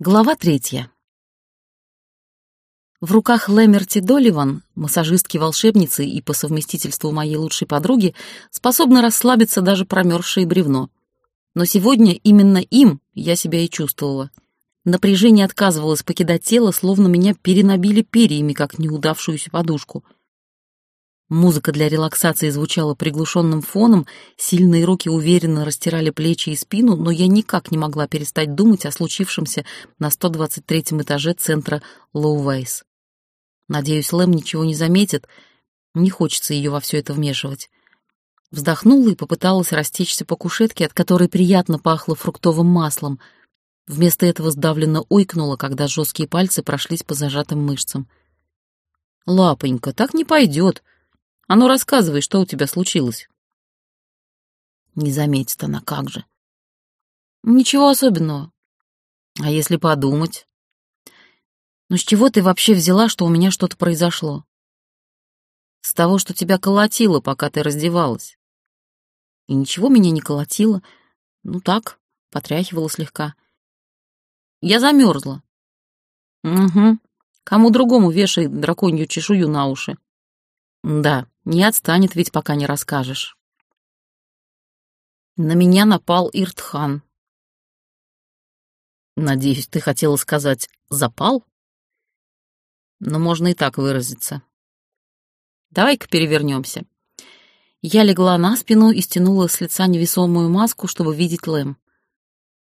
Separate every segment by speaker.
Speaker 1: Глава третья. В руках Лэмерти Доливан, массажистки-волшебницы и по совместительству моей лучшей подруги, способно расслабиться даже промерзшее бревно. Но сегодня именно им я себя и чувствовала. Напряжение отказывалось покидать тело, словно меня перенабили перьями, как неудавшуюся подушку. Музыка для релаксации звучала приглушенным фоном, сильные руки уверенно растирали плечи и спину, но я никак не могла перестать думать о случившемся на 123-м этаже центра Лоувейс. Надеюсь, Лэм ничего не заметит, не хочется ее во все это вмешивать. Вздохнула и попыталась растечься по кушетке, от которой приятно пахло фруктовым маслом. Вместо этого сдавленно ойкнула, когда жесткие пальцы прошлись по зажатым мышцам. «Лапонька, так не пойдет!» А ну рассказывай, что у тебя случилось. Не заметит она, как же. Ничего особенного. А если подумать? Ну с чего ты вообще взяла, что у меня что-то произошло? С того, что тебя колотило, пока ты раздевалась. И ничего меня не колотило. Ну так, потряхивала слегка. Я замерзла. Угу. Кому другому вешает драконью чешую на уши. Да, не отстанет ведь, пока не расскажешь. На меня напал Иртхан. Надеюсь, ты хотела сказать «запал»? Но можно и так выразиться. Давай-ка перевернемся. Я легла на спину и стянула с лица невесомую маску, чтобы видеть Лэм.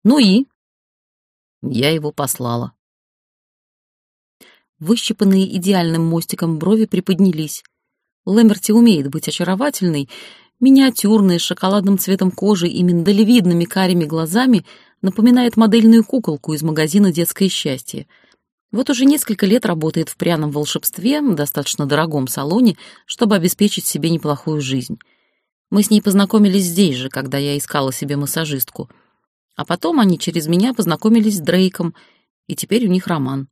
Speaker 1: Ну и? Я его послала. Выщипанные идеальным мостиком брови приподнялись. Лэмерти умеет быть очаровательной, миниатюрная, с шоколадным цветом кожи и миндалевидными карими глазами, напоминает модельную куколку из магазина «Детское счастье». Вот уже несколько лет работает в пряном волшебстве, достаточно дорогом салоне, чтобы обеспечить себе неплохую жизнь. Мы с ней познакомились здесь же, когда я искала себе массажистку. А потом они через меня познакомились с Дрейком, и теперь у них роман,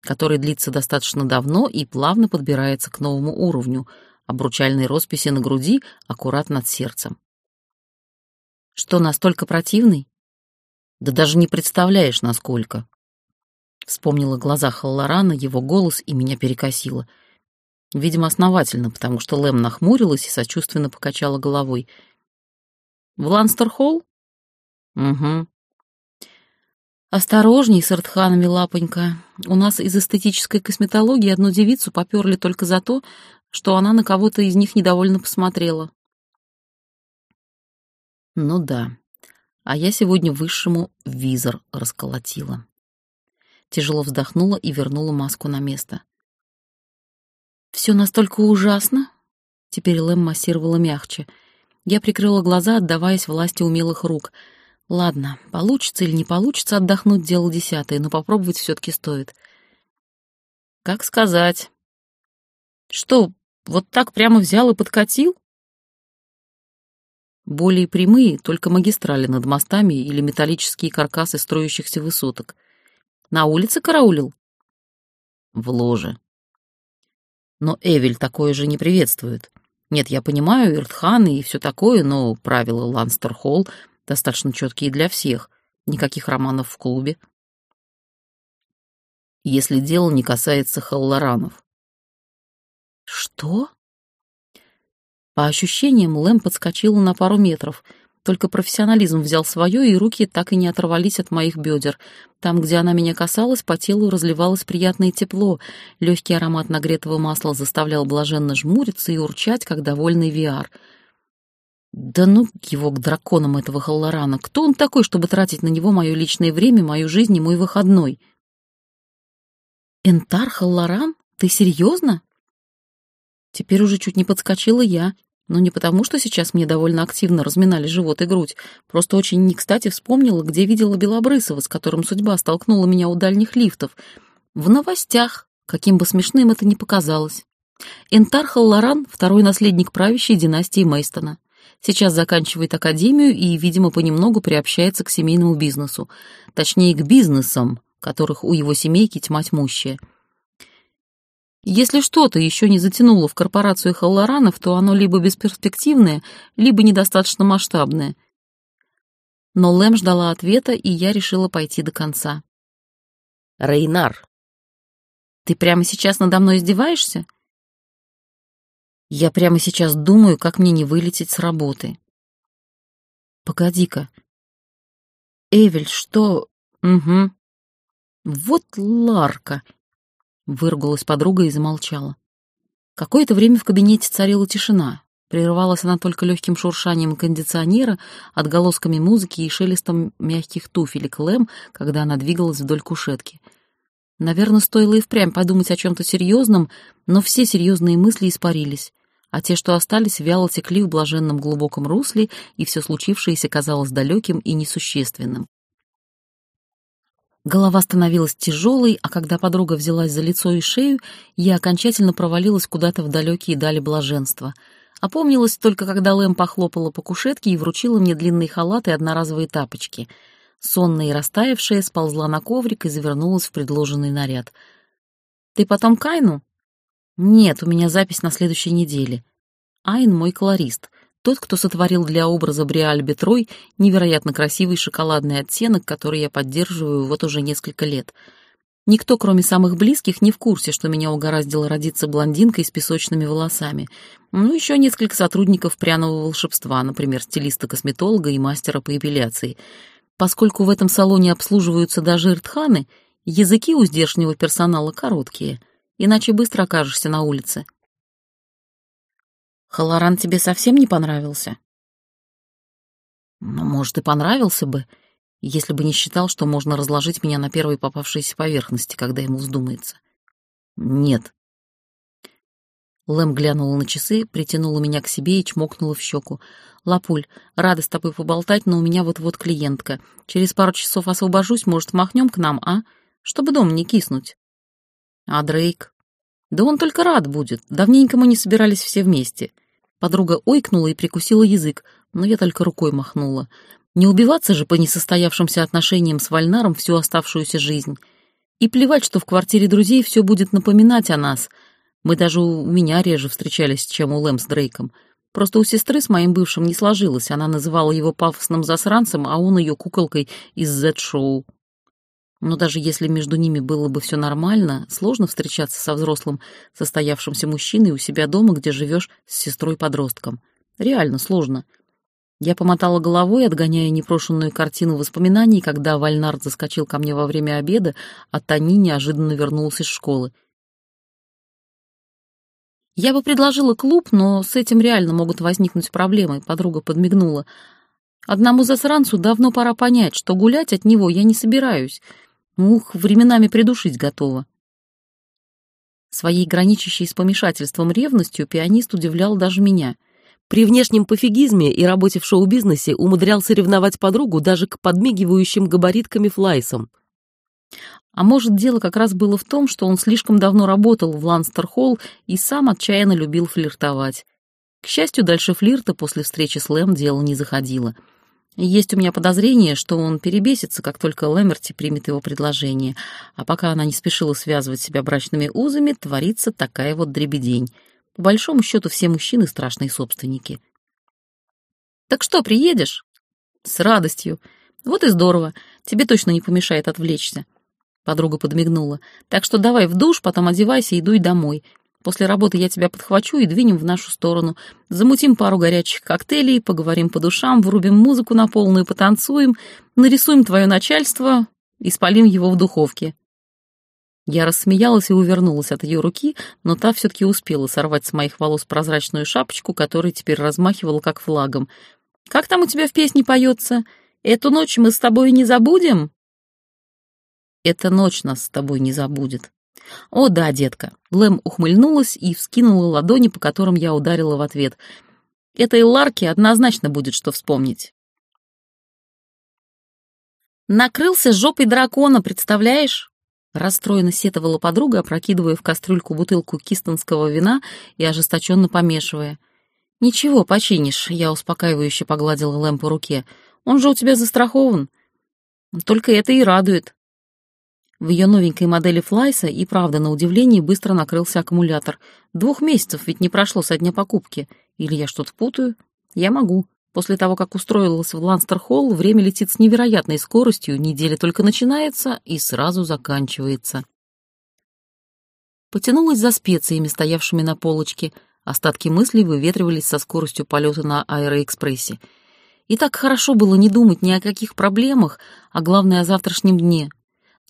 Speaker 1: который длится достаточно давно и плавно подбирается к новому уровню — обручальной росписи на груди, аккурат над сердцем. Что, настолько противный? Да даже не представляешь, насколько. Вспомнила глаза Халлорана, его голос, и меня перекосило. Видимо, основательно, потому что Лэм нахмурилась и сочувственно покачала головой. «В Ланстерхолл?» «Угу». «Осторожней с Артханами, лапонька. У нас из эстетической косметологии одну девицу поперли только за то, что она на кого-то из них недовольно посмотрела. Ну да, а я сегодня высшему визор расколотила. Тяжело вздохнула и вернула маску на место. «Все настолько ужасно?» Теперь Лэм массировала мягче. Я прикрыла глаза, отдаваясь власти умелых рук. Ладно, получится или не получится отдохнуть, дело десятое, но попробовать все-таки стоит. «Как сказать?» «Что, вот так прямо взял и подкатил? Более прямые только магистрали над мостами или металлические каркасы строящихся высоток. На улице караулил? В ложе. Но Эвель такое же не приветствует. Нет, я понимаю, Иртханы и все такое, но правила Ланстер-Холл достаточно четкие для всех. Никаких романов в клубе. Если дело не касается Халлоранов. «Что?» По ощущениям, Лэм подскочила на пару метров. Только профессионализм взял свое, и руки так и не оторвались от моих бедер. Там, где она меня касалась, по телу разливалось приятное тепло. Легкий аромат нагретого масла заставлял блаженно жмуриться и урчать, как довольный Виар. Да ну его к драконам этого Халлорана. Кто он такой, чтобы тратить на него мое личное время, мою жизнь и мой выходной? Энтар Халлоран? Ты серьезно? Теперь уже чуть не подскочила я, но не потому, что сейчас мне довольно активно разминали живот и грудь, просто очень не кстати вспомнила, где видела Белобрысова, с которым судьба столкнула меня у дальних лифтов. В новостях, каким бы смешным это ни показалось. Энтар Халлоран — второй наследник правящей династии Мейстона. Сейчас заканчивает академию и, видимо, понемногу приобщается к семейному бизнесу. Точнее, к бизнесам, которых у его семейки тьма тьмущая — если что-то еще не затянуло в корпорацию Халлоранов, то оно либо бесперспективное, либо недостаточно масштабное. Но Лэм ждала ответа, и я решила пойти до конца.
Speaker 2: Рейнар.
Speaker 1: Ты прямо сейчас надо мной издеваешься? Я прямо сейчас думаю, как мне не вылететь с работы. Погоди-ка. Эвель, что... Угу. Вот Ларка. Выругалась подруга и замолчала. Какое-то время в кабинете царила тишина. Прерывалась она только легким шуршанием кондиционера, отголосками музыки и шелестом мягких туфелек Лэм, когда она двигалась вдоль кушетки. Наверное, стоило и впрямь подумать о чем-то серьезном, но все серьезные мысли испарились, а те, что остались, вяло текли в блаженном глубоком русле, и все случившееся казалось далеким и несущественным. Голова становилась тяжелой, а когда подруга взялась за лицо и шею, я окончательно провалилась куда-то в далекие дали блаженства — Опомнилась только, когда Лэм похлопала по кушетке и вручила мне длинный халат и одноразовые тапочки. Сонная и растаявшая сползла на коврик и завернулась в предложенный наряд. «Ты потом Кайну?» «Нет, у меня запись на следующей неделе. Айн — мой колорист, тот, кто сотворил для образа Бриаль Бетрой невероятно красивый шоколадный оттенок, который я поддерживаю вот уже несколько лет». Никто, кроме самых близких, не в курсе, что меня угораздило родиться блондинкой с песочными волосами. Ну, еще несколько сотрудников пряного волшебства, например, стилиста-косметолога и мастера по эпиляции. Поскольку в этом салоне обслуживаются даже иртханы, языки у здешнего персонала короткие, иначе быстро окажешься на улице. Халаран тебе совсем не понравился? Ну, может, и понравился бы, — если бы не считал, что можно разложить меня на первой попавшейся поверхности, когда ему вздумается. Нет. Лэм глянула на часы, притянула меня к себе и чмокнула в щеку. «Лапуль, рада с тобой поболтать, но у меня вот-вот клиентка. Через пару часов освобожусь, может, махнем к нам, а? Чтобы дом не киснуть». «А Дрейк?» «Да он только рад будет. Давненько мы не собирались все вместе». Подруга ойкнула и прикусила язык, но я только рукой махнула. Не убиваться же по несостоявшимся отношениям с Вальнаром всю оставшуюся жизнь. И плевать, что в квартире друзей все будет напоминать о нас. Мы даже у меня реже встречались, чем у Лэм с Дрейком. Просто у сестры с моим бывшим не сложилось. Она называла его пафосным засранцем, а он ее куколкой из Z-шоу. Но даже если между ними было бы все нормально, сложно встречаться со взрослым состоявшимся мужчиной у себя дома, где живешь с сестрой-подростком. Реально сложно. Я помотала головой, отгоняя непрошенную картину воспоминаний, когда Вальнард заскочил ко мне во время обеда, а Тони неожиданно вернулся из школы. «Я бы предложила клуб, но с этим реально могут возникнуть проблемы», — подруга подмигнула. «Одному засранцу давно пора понять, что гулять от него я не собираюсь. Ух, временами придушить готова». Своей граничащей с помешательством ревностью пианист удивлял даже меня — при внешнем пофигизме и работе в шоу-бизнесе умудрялся ревновать подругу даже к подмигивающим габаритками флайсам. А может, дело как раз было в том, что он слишком давно работал в Ланстер-Холл и сам отчаянно любил флиртовать. К счастью, дальше флирта после встречи с Лэм дело не заходило. Есть у меня подозрение, что он перебесится, как только Лэмерти примет его предложение, а пока она не спешила связывать себя брачными узами, творится такая вот дребедень — по большому счету, все мужчины страшные собственники. «Так что, приедешь?» «С радостью. Вот и здорово. Тебе точно не помешает отвлечься». Подруга подмигнула. «Так что давай в душ, потом одевайся и дуй домой. После работы я тебя подхвачу и двинем в нашу сторону. Замутим пару горячих коктейлей, поговорим по душам, врубим музыку на полную, потанцуем, нарисуем твое начальство и спалим его в духовке. Я рассмеялась и увернулась от ее руки, но та все-таки успела сорвать с моих волос прозрачную шапочку, которая теперь размахивала как флагом. «Как там у тебя в песне поется? Эту ночь мы с тобой не забудем?» «Эта ночь нас с тобой не забудет». «О да, детка!» Лэм ухмыльнулась и вскинула ладони, по которым я ударила в ответ. «Этой Ларке однозначно будет что вспомнить». «Накрылся жопой дракона, представляешь?» Расстроенно сетовала подруга, опрокидывая в кастрюльку бутылку кистонского вина и ожесточенно помешивая. «Ничего, починишь», — я успокаивающе погладила Лэм по руке. «Он же у тебя застрахован». «Только это и радует». В ее новенькой модели Флайса и правда, на удивление, быстро накрылся аккумулятор. Двух месяцев ведь не прошло со дня покупки. Или я что-то путаю? Я могу. После того, как устроилась в Ланстер-Холл, время летит с невероятной скоростью, неделя только начинается и сразу заканчивается. Потянулась за специями, стоявшими на полочке. Остатки мыслей выветривались со скоростью полета на аэроэкспрессе. И так хорошо было не думать ни о каких проблемах, а главное о завтрашнем дне.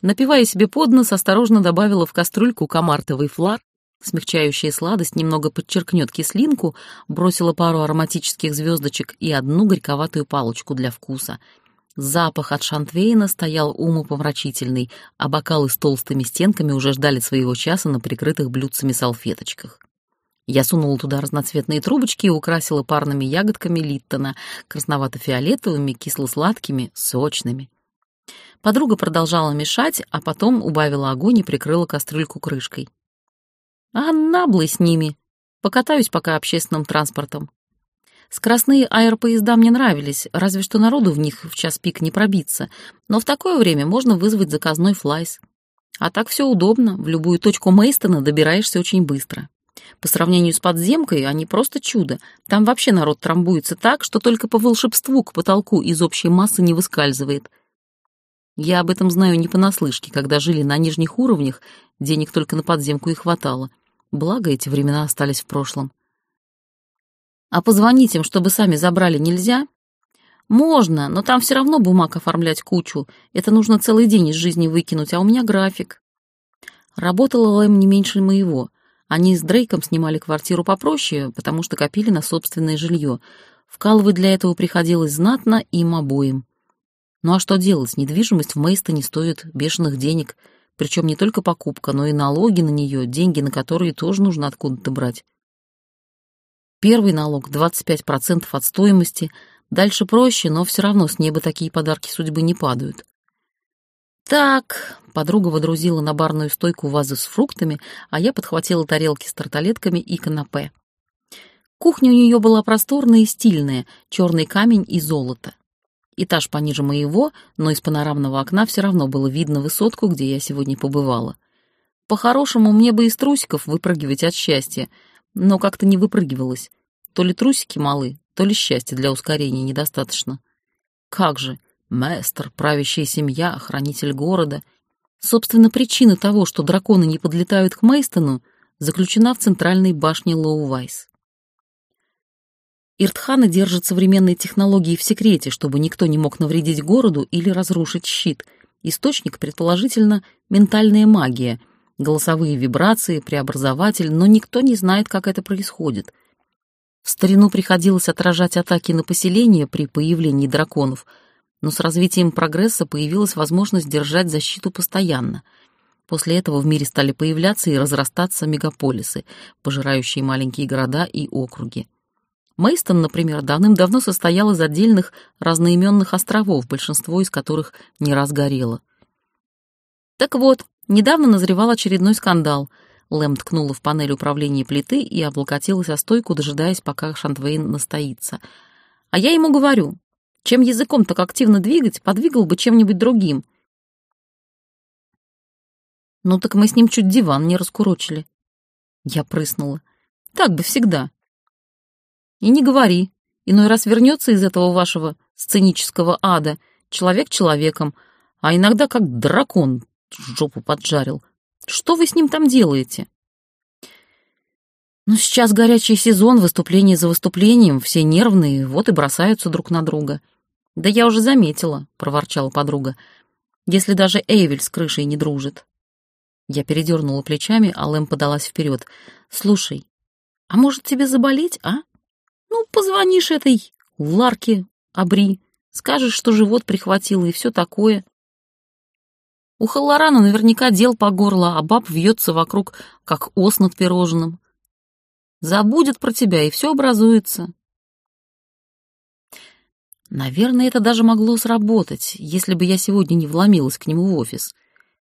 Speaker 1: Напивая себе под нос, осторожно добавила в кастрюльку комартовый флар, смягчающая сладость немного подчеркнет кислинку, бросила пару ароматических звездочек и одну горьковатую палочку для вкуса — Запах от шантвейна стоял умопомрачительный, а бокалы с толстыми стенками уже ждали своего часа на прикрытых блюдцами салфеточках. Я сунула туда разноцветные трубочки и украсила парными ягодками Литтона, красновато-фиолетовыми, кисло-сладкими, сочными. Подруга продолжала мешать, а потом убавила огонь и прикрыла кастрюльку крышкой. «А наблы с ними! Покатаюсь пока общественным транспортом. Скоростные аэропоезда мне нравились, разве что народу в них в час пик не пробиться, но в такое время можно вызвать заказной флайс. А так все удобно, в любую точку Мейстона добираешься очень быстро. По сравнению с подземкой они просто чудо. Там вообще народ трамбуется так, что только по волшебству к потолку из общей массы не выскальзывает. Я об этом знаю не понаслышке, когда жили на нижних уровнях, денег только на подземку и хватало. Благо, эти времена остались в прошлом. А позвонить им, чтобы сами забрали, нельзя? Можно, но там все равно бумаг оформлять кучу. Это нужно целый день из жизни выкинуть, а у меня график. Работала Лэм не меньше моего. Они с Дрейком снимали квартиру попроще, потому что копили на собственное жилье. Вкалывать для этого приходилось знатно им обоим. Ну а что делать? Недвижимость в Мейстоне стоит бешеных денег. Причем не только покупка, но и налоги на нее, деньги на которые тоже нужно откуда-то брать. Первый налог 25% от стоимости, дальше проще, но все равно с неба такие подарки судьбы не падают. «Так», — подруга водрузила на барную стойку вазу с фруктами, а я подхватила тарелки с тарталетками и канапе. Кухня у нее была просторная и стильная, черный камень и золото. Этаж пониже моего, но из панорамного окна все равно было видно высотку, где я сегодня побывала. По-хорошему, мне бы из трусиков выпрыгивать от счастья, но как-то не выпрыгивалось. То ли трусики малы, то ли счастья для ускорения недостаточно. Как же, мэстер, правящая семья, хранитель города. Собственно, причина того, что драконы не подлетают к Мейстону, заключена в центральной башне Лоу-Вайс. Иртханы держат современные технологии в секрете, чтобы никто не мог навредить городу или разрушить щит. Источник, предположительно, ментальная магия — голосовые вибрации, преобразователь, но никто не знает, как это происходит. В старину приходилось отражать атаки на поселение при появлении драконов, но с развитием прогресса появилась возможность держать защиту постоянно. После этого в мире стали появляться и разрастаться мегаполисы, пожирающие маленькие города и округи. Мейстон, например, давным-давно состоял из отдельных разноименных островов, большинство из которых не раз горело. Так вот, Недавно назревал очередной скандал. Лэм ткнула в панель управления плиты и облокотилась о стойку, дожидаясь, пока Шантвейн настоится. А я ему говорю, чем языком так активно двигать, подвигал бы чем-нибудь другим. Ну так мы с ним чуть диван не раскурочили. Я прыснула. Так бы всегда. И не говори. Иной раз вернется из этого вашего сценического ада человек человеком, а иногда как дракон жопу поджарил. Что вы с ним там делаете? Ну, сейчас горячий сезон, выступление за выступлением, все нервные, вот и бросаются друг на друга. Да я уже заметила, проворчала подруга, если даже Эйвель с крышей не дружит. Я передернула плечами, а Лэм подалась вперед. Слушай, а может тебе заболеть, а? Ну, позвонишь этой Ларке, Абри, скажешь, что живот прихватило и все такое. У Халлорана наверняка дел по горло, а баб вьется вокруг, как ос над пирожным. Забудет про тебя, и все образуется. Наверное, это даже могло сработать, если бы я сегодня не вломилась к нему в офис.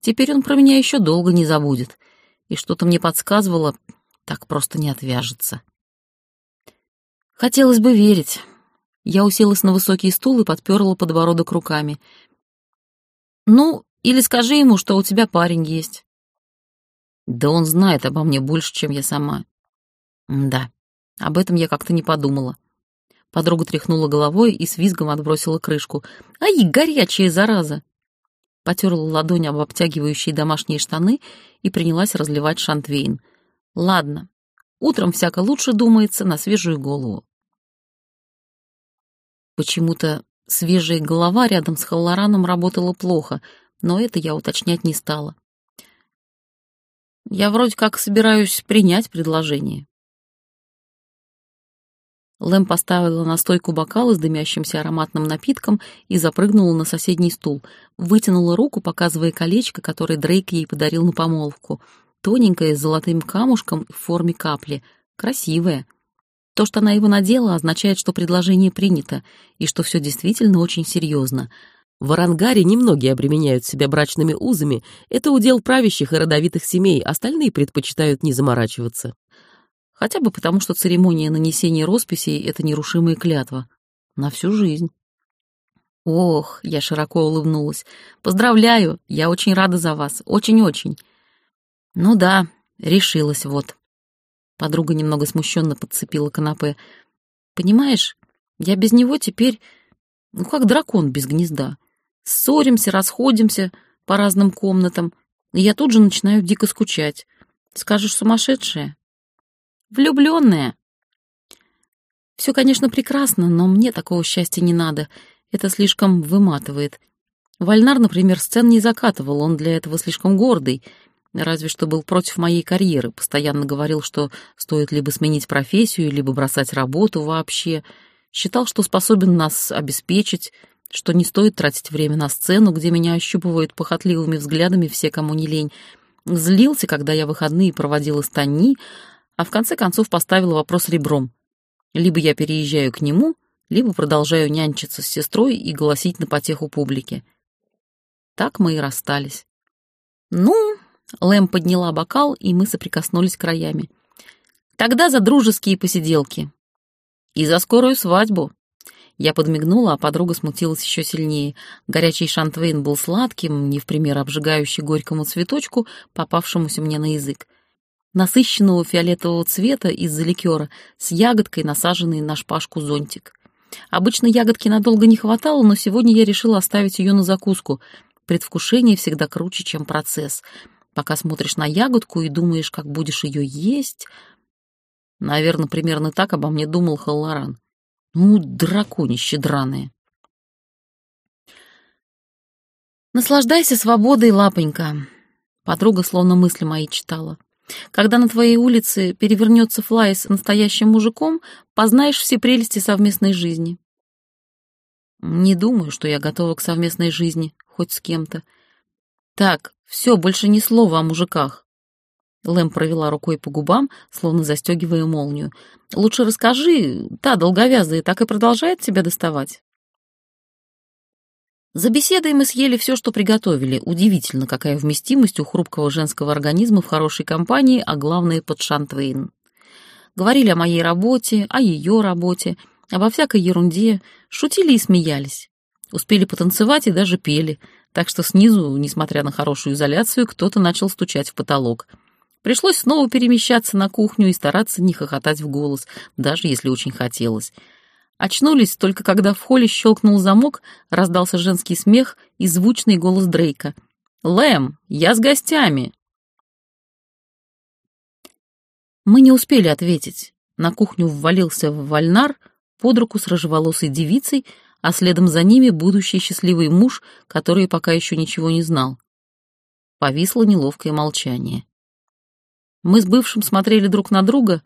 Speaker 1: Теперь он про меня еще долго не забудет, и что-то мне подсказывало, так просто не отвяжется. Хотелось бы верить. Я уселась на высокий стул и подперла подбородок руками. Ну, или скажи ему, что у тебя парень есть. Да он знает обо мне больше, чем я сама. Да, об этом я как-то не подумала. Подруга тряхнула головой и с визгом отбросила крышку. «Ай, горячая зараза!» Потерла ладонь об обтягивающие домашние штаны и принялась разливать шантвейн. «Ладно, утром всяко лучше думается на свежую голову». Почему-то свежая голова рядом с Халлораном работала плохо, но это я уточнять не стала. Я вроде как собираюсь принять предложение. Лэм поставила на стойку бокалы с дымящимся ароматным напитком и запрыгнула на соседний стул. Вытянула руку, показывая колечко, которое Дрейк ей подарил на помолвку. Тоненькое, с золотым камушком в форме капли. Красивое. То, что она его надела, означает, что предложение принято, и что все действительно очень серьезно. В Арангаре немногие обременяют себя брачными узами. Это удел правящих и родовитых семей, остальные предпочитают не заморачиваться. Хотя бы потому, что церемония нанесения росписей — это нерушимая клятва. На всю жизнь. Ох, я широко улыбнулась. Поздравляю, я очень рада за вас. Очень-очень. Ну да, решилась вот. Подруга немного смущенно подцепила канапе. Понимаешь, я без него теперь, ну как дракон без гнезда. Ссоримся, расходимся по разным комнатам, и я тут же начинаю дико скучать. Скажешь, сумасшедшая? Влюбленная. Все, конечно, прекрасно, но мне такого счастья не надо. Это слишком выматывает. Вальнар, например, сцен не закатывал, он для этого слишком гордый. Разве что был против моей карьеры, постоянно говорил, что стоит либо сменить профессию, либо бросать работу вообще. Считал, что способен нас обеспечить, что не стоит тратить время на сцену, где меня ощупывают похотливыми взглядами все, кому не лень. Злился, когда я выходные проводила с Тони, а в конце концов поставила вопрос ребром. Либо я переезжаю к нему, либо продолжаю нянчиться с сестрой и голосить на потеху публики. Так мы и расстались. Ну, Лэм подняла бокал, и мы соприкоснулись краями. Тогда за дружеские посиделки. И за скорую свадьбу. Я подмигнула, а подруга смутилась еще сильнее. Горячий шантвейн был сладким, не в пример обжигающий горькому цветочку, попавшемуся мне на язык насыщенного фиолетового цвета из-за ликера, с ягодкой, насаженной на шпажку зонтик. Обычно ягодки надолго не хватало, но сегодня я решила оставить ее на закуску. Предвкушение всегда круче, чем процесс. Пока смотришь на ягодку и думаешь, как будешь ее есть... Наверное, примерно так обо мне думал Халлоран. Ну, драконище драное. Наслаждайся свободой, лапонька. Подруга словно мысли мои читала. Когда на твоей улице перевернется флай настоящим мужиком, познаешь все прелести совместной жизни. Не думаю, что я готова к совместной жизни, хоть с кем-то. Так, все, больше ни слова о мужиках. Лэм провела рукой по губам, словно застегивая молнию. «Лучше расскажи, та долговязая так и продолжает тебя доставать?» За беседой мы съели все, что приготовили. Удивительно, какая вместимость у хрупкого женского организма в хорошей компании, а главное, под Шантвейн. Говорили о моей работе, о ее работе, обо всякой ерунде, шутили и смеялись. Успели потанцевать и даже пели, так что снизу, несмотря на хорошую изоляцию, кто-то начал стучать в потолок. Пришлось снова перемещаться на кухню и стараться не хохотать в голос, даже если очень хотелось. Очнулись только когда в холле щелкнул замок, раздался женский смех и звучный голос Дрейка. «Лэм, я с гостями!» Мы не успели ответить. На кухню ввалился Вальнар под руку с рыжеволосой девицей, а следом за ними будущий счастливый муж, который пока еще ничего не знал. Повисло неловкое молчание. Мы с бывшим смотрели друг на друга,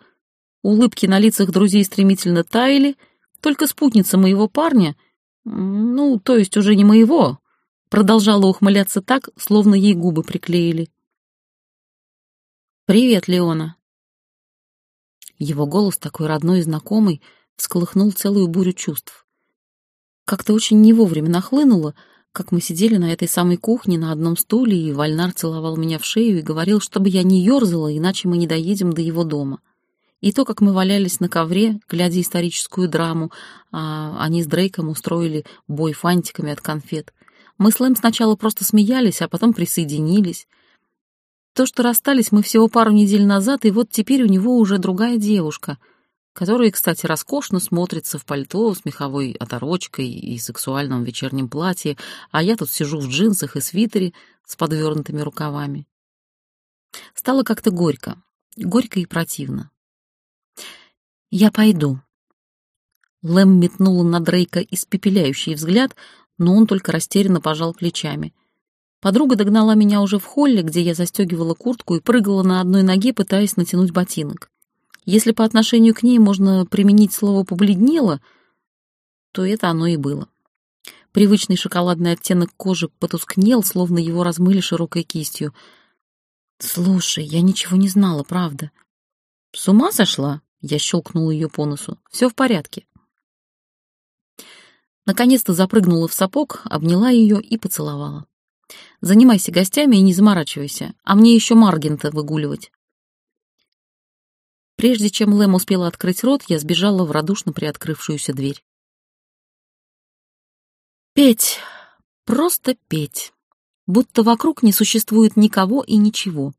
Speaker 1: улыбки на лицах друзей стремительно таяли — только спутница моего парня, ну, то есть уже не моего, продолжала ухмыляться так, словно ей губы приклеили. «Привет, Леона». Его голос, такой родной и знакомый, всколыхнул целую бурю чувств. Как-то очень не вовремя нахлынуло, как мы сидели на этой самой кухне на одном стуле, и Вальнар целовал меня в шею и говорил, чтобы я не ерзала, иначе мы не доедем до его дома. И то, как мы валялись на ковре, глядя историческую драму, а они с Дрейком устроили бой фантиками от конфет. Мы с Лэм сначала просто смеялись, а потом присоединились. То, что расстались мы всего пару недель назад, и вот теперь у него уже другая девушка. Которые, кстати, роскошно смотрятся в пальто с меховой оторочкой и сексуальном вечернем платье, а я тут сижу в джинсах и свитере с подвернутыми рукавами. Стало как-то горько, горько и противно. «Я пойду». Лэм метнула на Дрейка испепеляющий взгляд, но он только растерянно пожал плечами. Подруга догнала меня уже в холле, где я застегивала куртку и прыгала на одной ноге, пытаясь натянуть ботинок. Если по отношению к ней можно применить слово «побледнело», то это оно и было. Привычный шоколадный оттенок кожи потускнел, словно его размыли широкой кистью. «Слушай, я ничего не знала, правда». «С ума сошла?» — я щелкнула ее по носу. «Все в порядке». Наконец-то запрыгнула в сапог, обняла ее и поцеловала. «Занимайся гостями и не заморачивайся, а мне еще Маргента выгуливать». Прежде чем Лэм успела открыть рот, я сбежала в радушно приоткрывшуюся дверь. Петь, просто петь, будто вокруг не существует никого и ничего,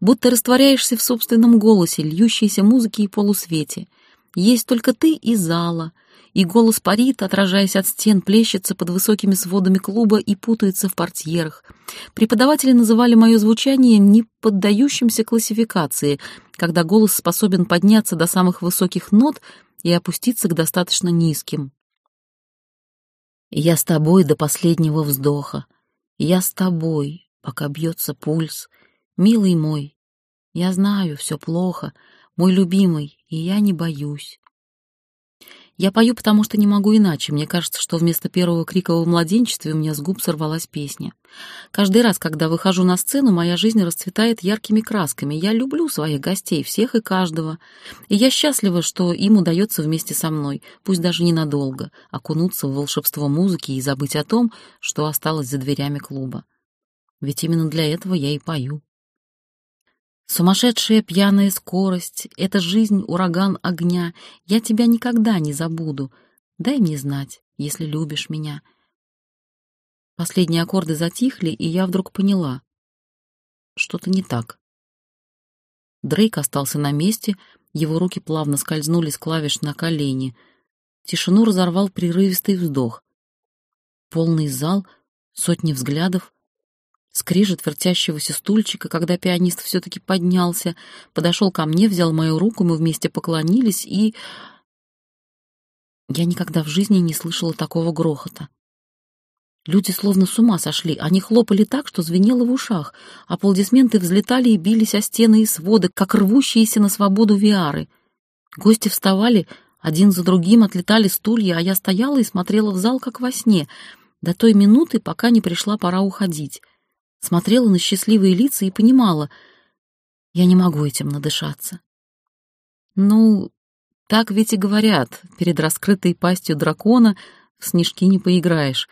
Speaker 1: будто растворяешься в собственном голосе, льющейся музыке и полусвете. Есть только ты и зала, и голос парит, отражаясь от стен, плещется под высокими сводами клуба и путается в портьерах. Преподаватели называли мое звучание не поддающимся классификации, когда голос способен подняться до самых высоких нот и опуститься к достаточно низким. Я с тобой до последнего вздоха. Я с тобой, пока бьется пульс. Милый мой, я знаю, все плохо, мой любимый, и я не боюсь. Я пою, потому что не могу иначе. Мне кажется, что вместо первого крика в младенчестве у меня с губ сорвалась песня. Каждый раз, когда выхожу на сцену, моя жизнь расцветает яркими красками. Я люблю своих гостей, всех и каждого. И я счастлива, что им удается вместе со мной, пусть даже ненадолго, окунуться в волшебство музыки и забыть о том, что осталось за дверями клуба. Ведь именно для этого я и пою. Сумасшедшая пьяная скорость — это жизнь, ураган огня. Я тебя никогда не забуду. Дай мне знать, если любишь меня. Последние аккорды затихли, и я вдруг поняла. Что-то не так. Дрейк остался на месте, его руки плавно скользнули с клавиш на колени. Тишину разорвал прерывистый вздох. Полный зал, сотни взглядов, скрежет вертящегося стульчика, когда пианист все-таки поднялся, подошел ко мне, взял мою руку, мы вместе поклонились, и... Я никогда в жизни не слышала такого грохота. Люди словно с ума сошли, они хлопали так, что звенело в ушах, аплодисменты взлетали и бились о стены и своды, как рвущиеся на свободу виары. Гости вставали, один за другим отлетали стулья, а я стояла и смотрела в зал, как во сне, до той минуты, пока не пришла пора уходить смотрела на счастливые лица и понимала, я не могу этим надышаться. Ну, так ведь и говорят, перед раскрытой пастью дракона в снежки не поиграешь.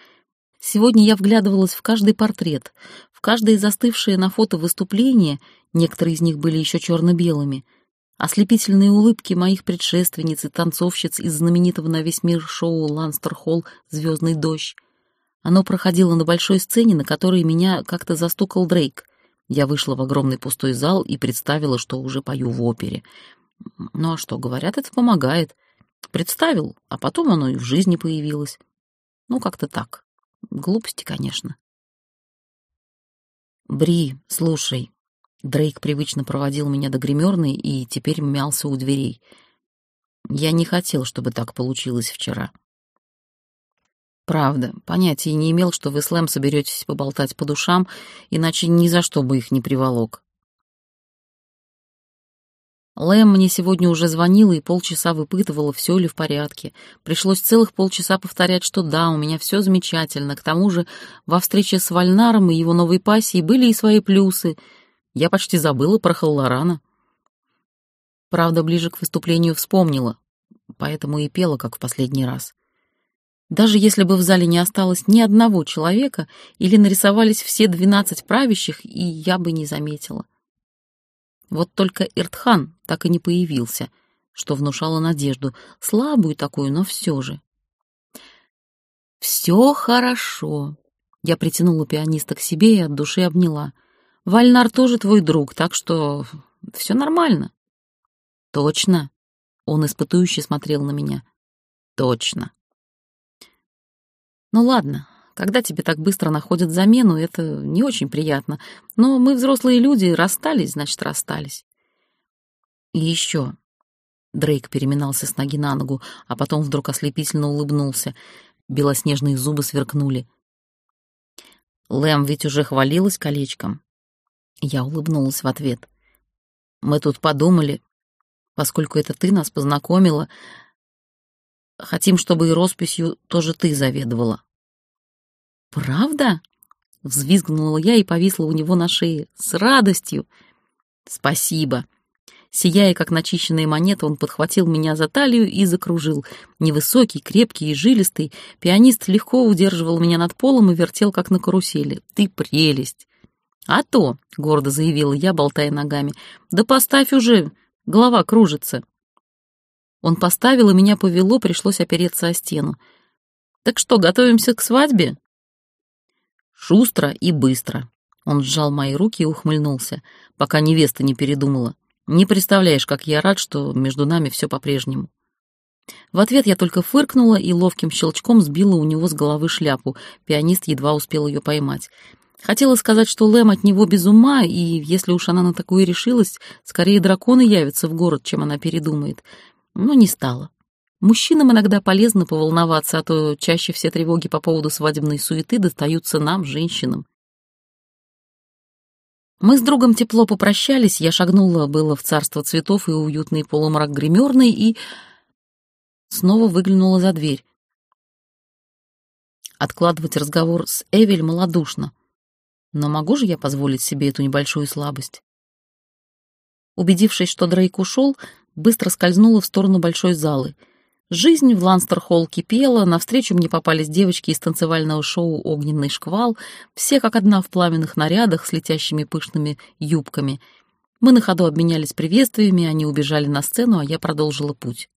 Speaker 1: Сегодня я вглядывалась в каждый портрет, в каждое застывшее на фото выступление, некоторые из них были еще черно-белыми, ослепительные улыбки моих предшественниц и танцовщиц из знаменитого на весь мир шоу «Ланстер Холл. Звездный дождь», оно проходило на большой сцене, на которой меня как-то застукал Дрейк. Я вышла в огромный пустой зал и представила, что уже пою в опере. Ну а что, говорят, это помогает. Представил, а потом оно и в жизни появилось. Ну, как-то так. Глупости, конечно. «Бри, слушай». Дрейк привычно проводил меня до гримерной и теперь мялся у дверей. «Я не хотел, чтобы так получилось вчера. Правда, понятия не имел, что вы с Лэм соберетесь поболтать по душам, иначе ни за что бы их не приволок. Лэм мне сегодня уже звонила и полчаса выпытывала, все ли в порядке. Пришлось целых полчаса повторять, что да, у меня все замечательно. К тому же во встрече с Вальнаром и его новой пассией были и свои плюсы. Я почти забыла про Халлорана. Правда, ближе к выступлению вспомнила, поэтому и пела, как в последний раз. Даже если бы в зале не осталось ни одного человека или нарисовались все двенадцать правящих, и я бы не заметила. Вот только Иртхан так и не появился, что внушало надежду, слабую такую, но все же. «Все хорошо», — я притянула пианиста к себе и от души обняла. «Вальнар тоже твой друг, так что все нормально». «Точно?» Он испытующе смотрел на меня. Точно. Ну ладно, когда тебе так быстро находят замену, это не очень приятно. Но мы взрослые люди, расстались, значит, расстались. И еще. Дрейк переминался с ноги на ногу, а потом вдруг ослепительно улыбнулся. Белоснежные зубы сверкнули. Лэм ведь уже хвалилась колечком. Я улыбнулась в ответ. Мы тут подумали, поскольку это ты нас познакомила, хотим, чтобы и росписью тоже ты заведовала. «Правда?» — взвизгнула я и повисла у него на шее. «С радостью!» «Спасибо!» Сияя, как начищенная монета, он подхватил меня за талию и закружил. Невысокий, крепкий и жилистый, пианист легко удерживал меня над полом и вертел, как на карусели. «Ты прелесть!» «А то!» — гордо заявила я, болтая ногами. «Да поставь уже! Голова кружится!» Он поставил, и меня повело, пришлось опереться о стену. «Так что, готовимся к свадьбе?» Шустро и быстро. Он сжал мои руки и ухмыльнулся, пока невеста не передумала. Не представляешь, как я рад, что между нами все по-прежнему. В ответ я только фыркнула и ловким щелчком сбила у него с головы шляпу. Пианист едва успел ее поймать. Хотела сказать, что Лэм от него без ума, и если уж она на такое решилась, скорее драконы явятся в город, чем она передумает. Но не стала. Мужчинам иногда полезно поволноваться, а то чаще все тревоги по поводу свадебной суеты достаются нам, женщинам. Мы с другом тепло попрощались, я шагнула было в царство цветов и уютный полумрак гримерный и... Снова выглянула за дверь. Откладывать разговор с Эвель малодушно. Но могу же я позволить себе эту небольшую слабость? Убедившись, что Дрейк ушел, быстро скользнула в сторону большой залы — Жизнь в Ланстер-Холл кипела, навстречу мне попались девочки из танцевального шоу «Огненный шквал», все как одна в пламенных нарядах с летящими пышными юбками. Мы на ходу обменялись приветствиями, они убежали на сцену, а я продолжила путь.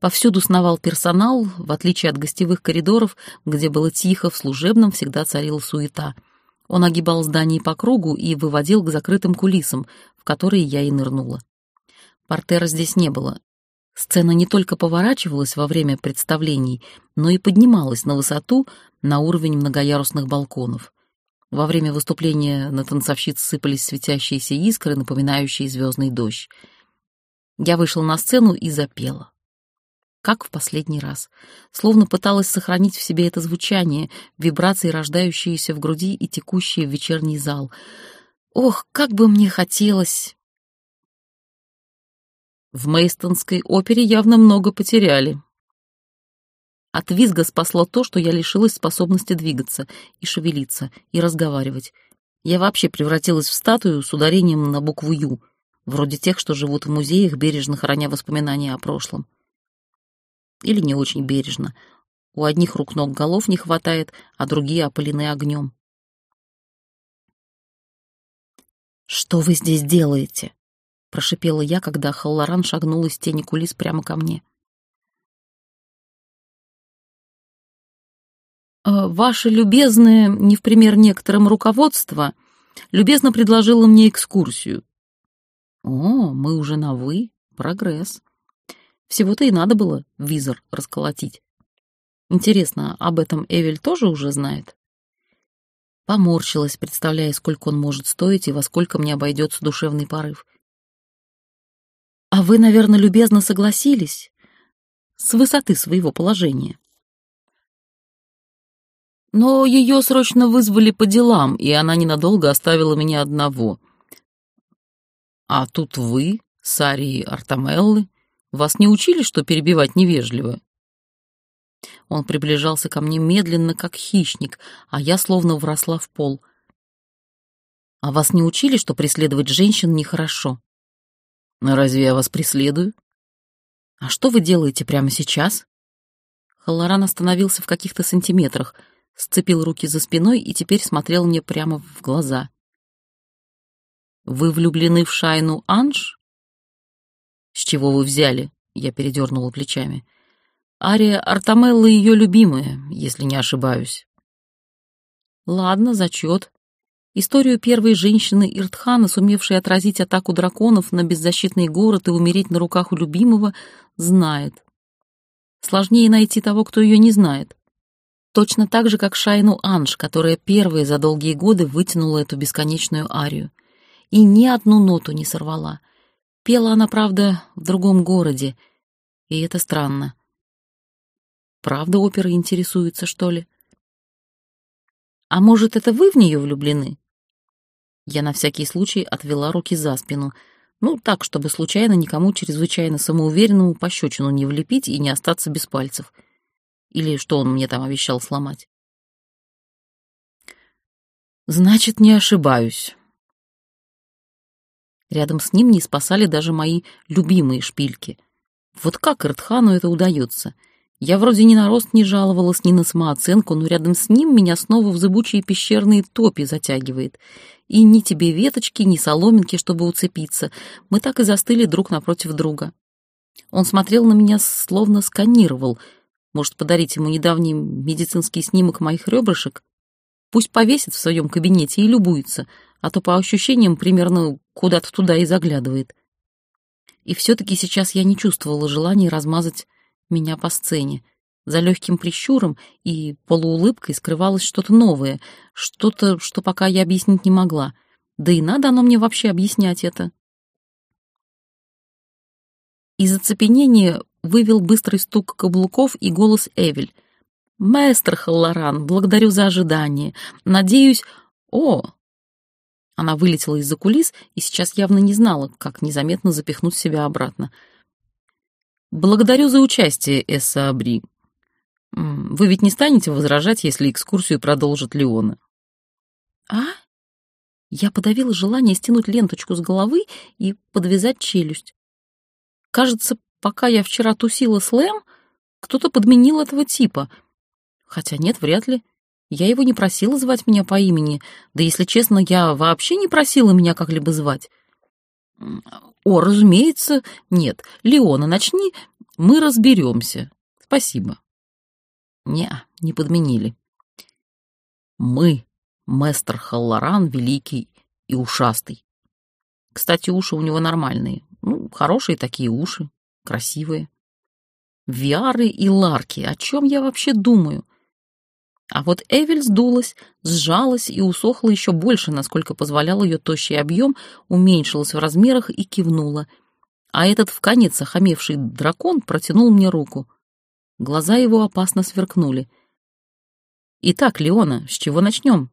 Speaker 1: Повсюду сновал персонал, в отличие от гостевых коридоров, где было тихо, в служебном всегда царила суета. Он огибал здание по кругу и выводил к закрытым кулисам, в которые я и нырнула. Портера здесь не было, Сцена не только поворачивалась во время представлений, но и поднималась на высоту на уровень многоярусных балконов. Во время выступления на танцовщиц сыпались светящиеся искры, напоминающие звездный дождь. Я вышла на сцену и запела. Как в последний раз. Словно пыталась сохранить в себе это звучание, вибрации, рождающиеся в груди и текущие в вечерний зал. Ох, как бы мне хотелось в Мейстонской опере явно много потеряли. От визга спасло то, что я лишилась способности двигаться и шевелиться, и разговаривать. Я вообще превратилась в статую с ударением на букву «Ю», вроде тех, что живут в музеях, бережно храня воспоминания о прошлом. Или не очень бережно. У одних рук ног голов не хватает, а другие опалены огнем. «Что вы здесь делаете?» — прошипела я, когда Халлоран шагнул из тени кулис прямо ко мне. «Э, «Ваше любезное, не в пример некоторым руководство, любезно предложило мне экскурсию». «О, мы уже на «вы», прогресс. Всего-то и надо было визор расколотить. Интересно, об этом Эвель тоже уже знает?» Поморщилась, представляя, сколько он может стоить и во сколько мне обойдется душевный порыв. А вы, наверное, любезно согласились с высоты своего положения. Но ее срочно вызвали по делам, и она ненадолго оставила меня одного. А тут вы, Сари Артамеллы, вас не учили, что перебивать невежливо? Он приближался ко мне медленно, как хищник, а я словно вросла в пол. А вас не учили, что преследовать женщин нехорошо? Разве я вас преследую? А что вы делаете прямо сейчас? Халлоран остановился в каких-то сантиметрах, сцепил руки за спиной и теперь смотрел мне прямо в глаза. Вы влюблены в Шайну Анж? С чего вы взяли? Я передернула плечами. Ария Артамелла ее любимая, если не ошибаюсь. Ладно, зачет. Историю первой женщины Иртхана, сумевшей отразить атаку драконов на беззащитный город и умереть на руках у любимого, знает. Сложнее найти того, кто ее не знает. Точно так же, как Шайну Анж, которая первая за долгие годы вытянула эту бесконечную арию. И ни одну ноту не сорвала. Пела она, правда, в другом городе, и это странно. Правда опера интересуется, что ли? А может, это вы в нее влюблены? Я на всякий случай отвела руки за спину. Ну, так, чтобы случайно никому чрезвычайно самоуверенному пощечину не влепить и не остаться без пальцев. Или что он мне там обещал сломать. Значит, не ошибаюсь. Рядом с ним не спасали даже мои любимые шпильки. Вот как Иртхану это удается — я вроде ни на рост не жаловалась, ни на самооценку, но рядом с ним меня снова в зыбучие пещерные топи затягивает. И ни тебе веточки, ни соломинки, чтобы уцепиться. Мы так и застыли друг напротив друга. Он смотрел на меня, словно сканировал. Может, подарить ему недавний медицинский снимок моих ребрышек? Пусть повесит в своем кабинете и любуется, а то по ощущениям примерно куда-то туда и заглядывает. И все-таки сейчас я не чувствовала желания размазать меня по сцене. За легким прищуром и полуулыбкой скрывалось что-то новое, что-то, что пока я объяснить не могла. Да и надо оно мне вообще объяснять это. Из оцепенения вывел быстрый стук каблуков и голос Эвель. «Маэстро Халлоран, благодарю за ожидание. Надеюсь... О!» Она вылетела из-за кулис и сейчас явно не знала, как незаметно запихнуть себя обратно — Благодарю за участие, Эсса Абри. Вы ведь не станете возражать, если экскурсию продолжит Леона? А? Я подавила желание стянуть ленточку с головы и подвязать челюсть. Кажется, пока я вчера тусила с Лэм, кто-то подменил этого типа. Хотя нет, вряд ли. Я его не просила звать меня по имени. Да, если честно, я вообще не просила меня как-либо звать. О, разумеется, нет. Леона, начни, мы разберемся. Спасибо. Не, не подменили. Мы, мэстер Халлоран, великий и ушастый. Кстати, уши у него нормальные. Ну, хорошие такие уши, красивые. Виары и ларки, о чем я вообще думаю? А вот Эвель сдулась, сжалась и усохла еще больше, насколько позволял ее тощий объем, уменьшилась в размерах и кивнула. А этот в конец охамевший дракон протянул мне руку. Глаза его опасно сверкнули. «Итак, Леона, с чего начнем?»